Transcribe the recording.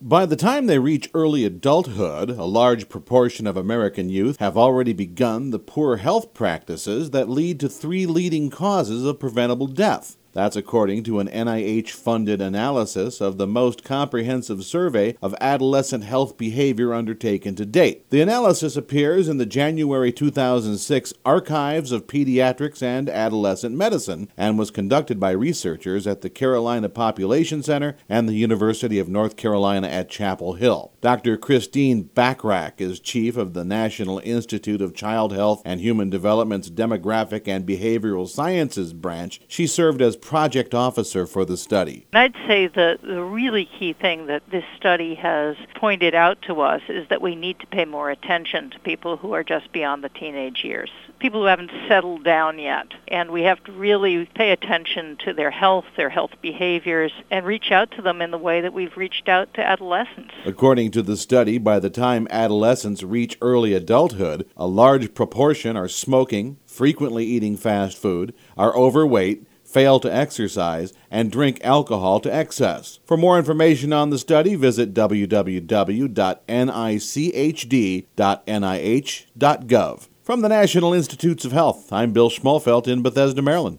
By the time they reach early adulthood, a large proportion of American youth have already begun the poor health practices that lead to three leading causes of preventable death that's according to an NIH funded analysis of the most comprehensive survey of adolescent health behavior undertaken to date. The analysis appears in the January 2006 Archives of Pediatrics and Adolescent Medicine and was conducted by researchers at the Carolina Population Center and the University of North Carolina at Chapel Hill. Dr. Christine Bachrach is chief of the National Institute of Child Health and Human Development's Demographic and Behavioral Sciences branch. She served as project officer for the study. I'd say the, the really key thing that this study has pointed out to us is that we need to pay more attention to people who are just beyond the teenage years, people who haven't settled down yet. And we have to really pay attention to their health, their health behaviors, and reach out to them in the way that we've reached out to adolescents. According to the study, by the time adolescents reach early adulthood, a large proportion are smoking, frequently eating fast food, are overweight, fail to exercise, and drink alcohol to excess. For more information on the study, visit www.nichd.nih.gov. From the National Institutes of Health, I'm Bill Schmalfeldt in Bethesda, Maryland.